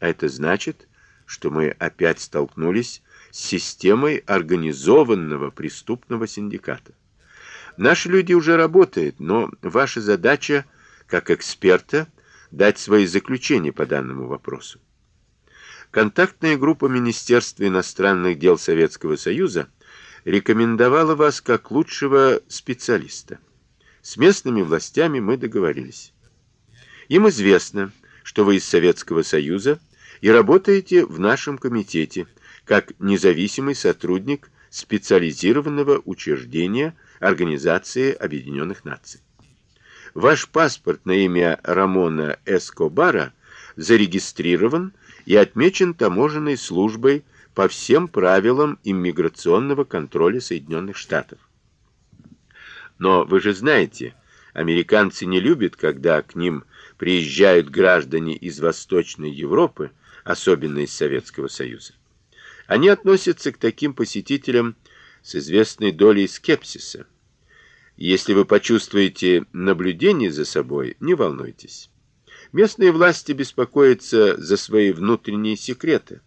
А это значит, что мы опять столкнулись с системой организованного преступного синдиката. Наши люди уже работают, но ваша задача, как эксперта, дать свои заключения по данному вопросу. Контактная группа Министерства иностранных дел Советского Союза рекомендовала вас как лучшего специалиста. С местными властями мы договорились. Им известно, что вы из Советского Союза и работаете в нашем комитете как независимый сотрудник специализированного учреждения Организации Объединенных Наций. Ваш паспорт на имя Рамона Эскобара зарегистрирован и отмечен таможенной службой по всем правилам иммиграционного контроля Соединенных Штатов. Но вы же знаете, американцы не любят, когда к ним приезжают граждане из Восточной Европы, особенно из Советского Союза. Они относятся к таким посетителям с известной долей скепсиса. Если вы почувствуете наблюдение за собой, не волнуйтесь. Местные власти беспокоятся за свои внутренние секреты.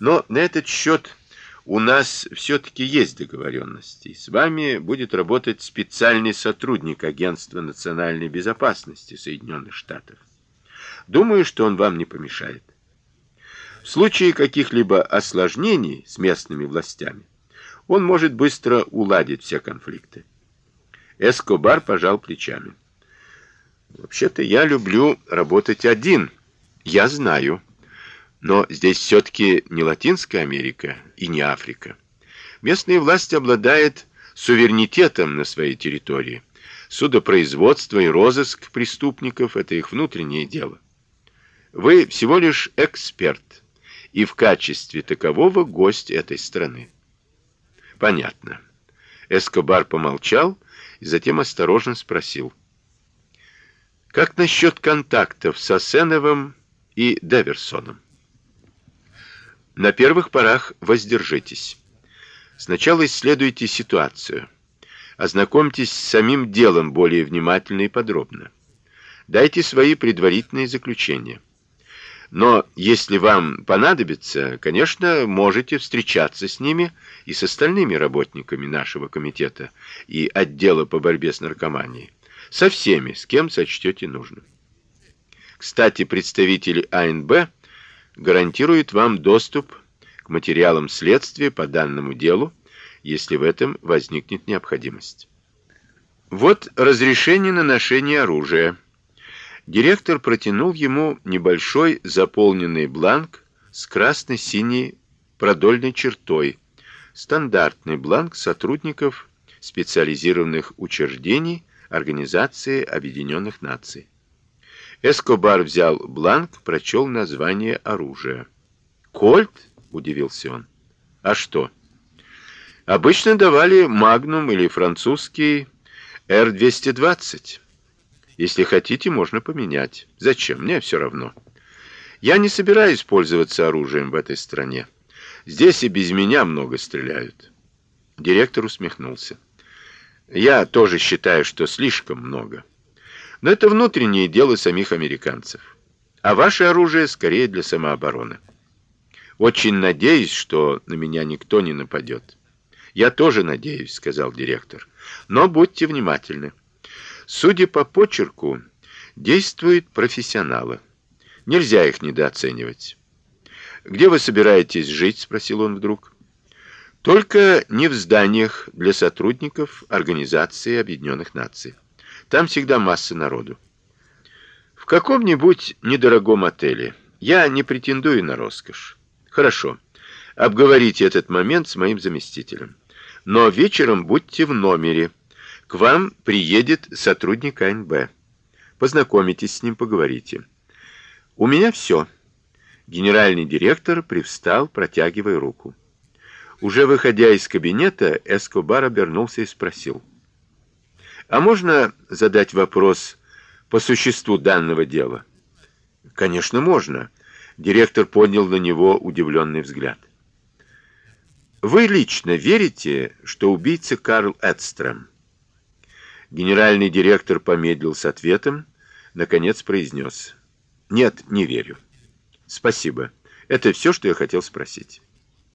Но на этот счет у нас все-таки есть договоренности. С вами будет работать специальный сотрудник Агентства национальной безопасности Соединенных Штатов. Думаю, что он вам не помешает. В случае каких-либо осложнений с местными властями, он может быстро уладить все конфликты. Эскобар пожал плечами. Вообще-то я люблю работать один. Я знаю. Но здесь все-таки не Латинская Америка и не Африка. Местные власти обладают суверенитетом на своей территории. Судопроизводство и розыск преступников – это их внутреннее дело. Вы всего лишь эксперт, и в качестве такового гость этой страны. Понятно. Эскобар помолчал и затем осторожно спросил. Как насчет контактов с Асеновым и Деверсоном? На первых порах воздержитесь. Сначала исследуйте ситуацию. Ознакомьтесь с самим делом более внимательно и подробно. Дайте свои предварительные заключения. Но если вам понадобится, конечно, можете встречаться с ними и с остальными работниками нашего комитета и отдела по борьбе с наркоманией. Со всеми, с кем сочтете нужным. Кстати, представитель АНБ гарантирует вам доступ к материалам следствия по данному делу, если в этом возникнет необходимость. Вот разрешение на ношение оружия. Директор протянул ему небольшой заполненный бланк с красно-синей продольной чертой, стандартный бланк сотрудников специализированных учреждений Организации Объединенных Наций. Эскобар взял бланк, прочел название оружия. «Кольт?» — удивился он. «А что?» «Обычно давали «Магнум» или французский «Р-220». Если хотите, можно поменять. Зачем? Мне все равно. Я не собираюсь пользоваться оружием в этой стране. Здесь и без меня много стреляют». Директор усмехнулся. «Я тоже считаю, что слишком много». Но это внутреннее дело самих американцев. А ваше оружие скорее для самообороны. Очень надеюсь, что на меня никто не нападет. Я тоже надеюсь, сказал директор. Но будьте внимательны. Судя по почерку, действуют профессионалы. Нельзя их недооценивать. Где вы собираетесь жить, спросил он вдруг. Только не в зданиях для сотрудников Организации Объединенных Наций. Там всегда масса народу. В каком-нибудь недорогом отеле. Я не претендую на роскошь. Хорошо. Обговорите этот момент с моим заместителем. Но вечером будьте в номере. К вам приедет сотрудник АНБ. Познакомитесь с ним, поговорите. У меня все. Генеральный директор привстал, протягивая руку. Уже выходя из кабинета, Эскобар обернулся и спросил: а можно задать вопрос по существу данного дела? Конечно, можно. Директор поднял на него удивленный взгляд. Вы лично верите, что убийца Карл Эдстрем? Генеральный директор помедлил с ответом, наконец произнес: "Нет, не верю". Спасибо. Это все, что я хотел спросить.